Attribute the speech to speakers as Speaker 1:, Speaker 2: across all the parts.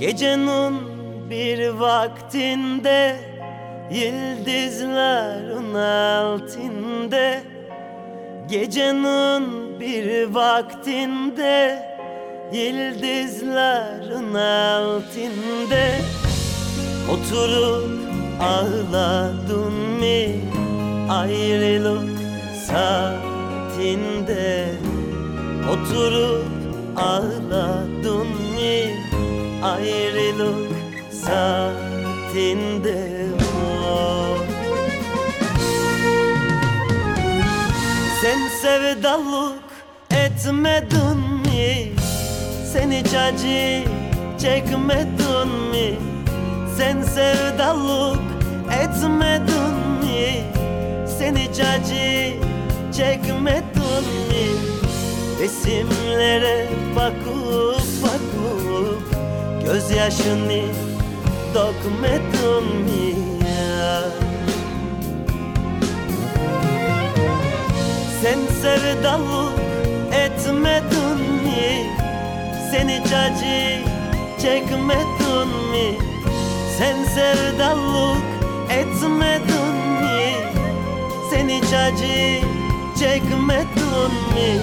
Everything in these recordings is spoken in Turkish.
Speaker 1: Gecenin bir vaktinde Yıldızların altında Gecenin bir vaktinde Yıldızların altında Oturup ağladın mı? Ayrılık saatinde. Oturup ağladın mı ayrılık saatinde oh. Sen sevdalık etmedin mi? Sen hiç acı çekmedin mi? Sen sevdalık etmedin mi? Sen hiç acı çekmedin mi? Resimlere bakıp bakıp Gözyaşını dökmedin mi ya? Sen sevdalık etmedin mi? Sen hiç acı çekmedin mi? Sen sevdalık etmedin mi? Sen hiç acı çekmedin mi?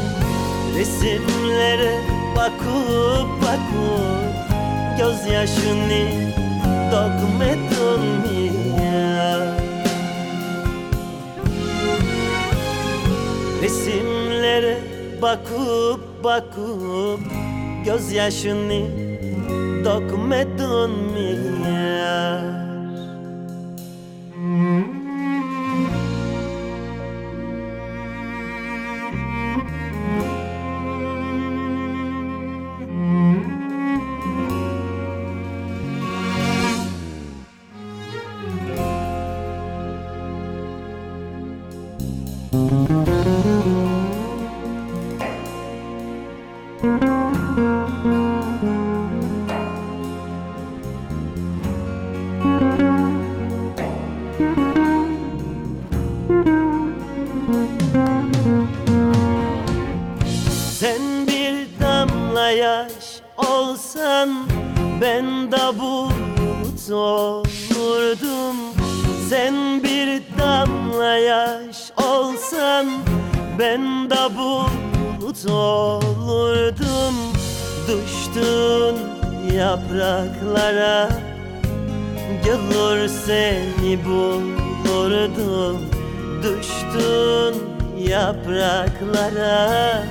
Speaker 1: Resimlere bakıp bakıp Gözyaşını dökmedin mi ya? Resimlere bakıp bakıp Gözyaşını dökmedin mi ya? Sen bir damla olsan Ben de bulut olurdum. Sen bir damla yaş Ben de bulut olurdum Düştün yapraklara Gelir seni bulurdum Düştün yapraklara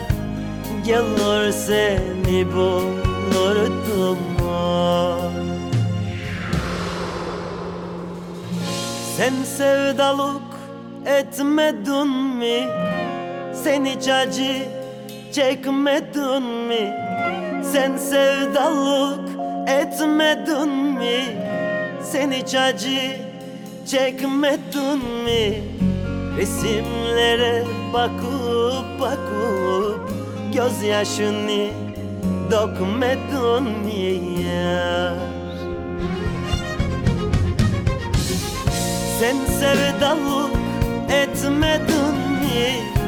Speaker 1: Gelir seni bulurdum oy. Sen sevdalık etmedin mi? Sen hiç acı çekmedin mi? Sen sevdalık etmedin mi? Sen hiç acı çekmedin mi? Resimlere bakıp bakıp Gözyaşını dökmedin mi ya? Sen sevdalık etmedin mi?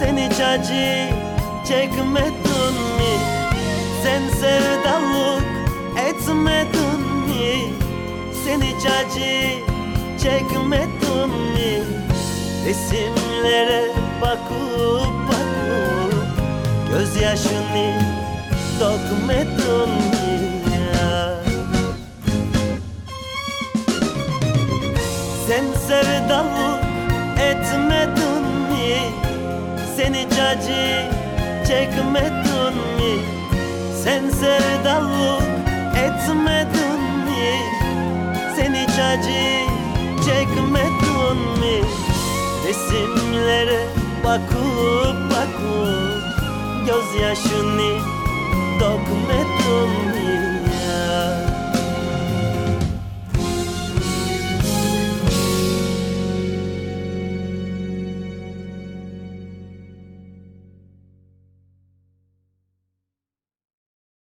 Speaker 1: Sen hiç acı çekmedin mi? Sen sevdalık etmedin mi? Sen hiç acı çekmedin mi? Resimlere bakıp bakıp Gözyaşını dökmedin mi? Sen sevdalık etmedin mi? seni cacı çekmedin mi? Sen sevdalık etmedin mi? Seni cacı çekmedin mi? Resimlere bakıp bakıp gözyaşını dökmedin mi?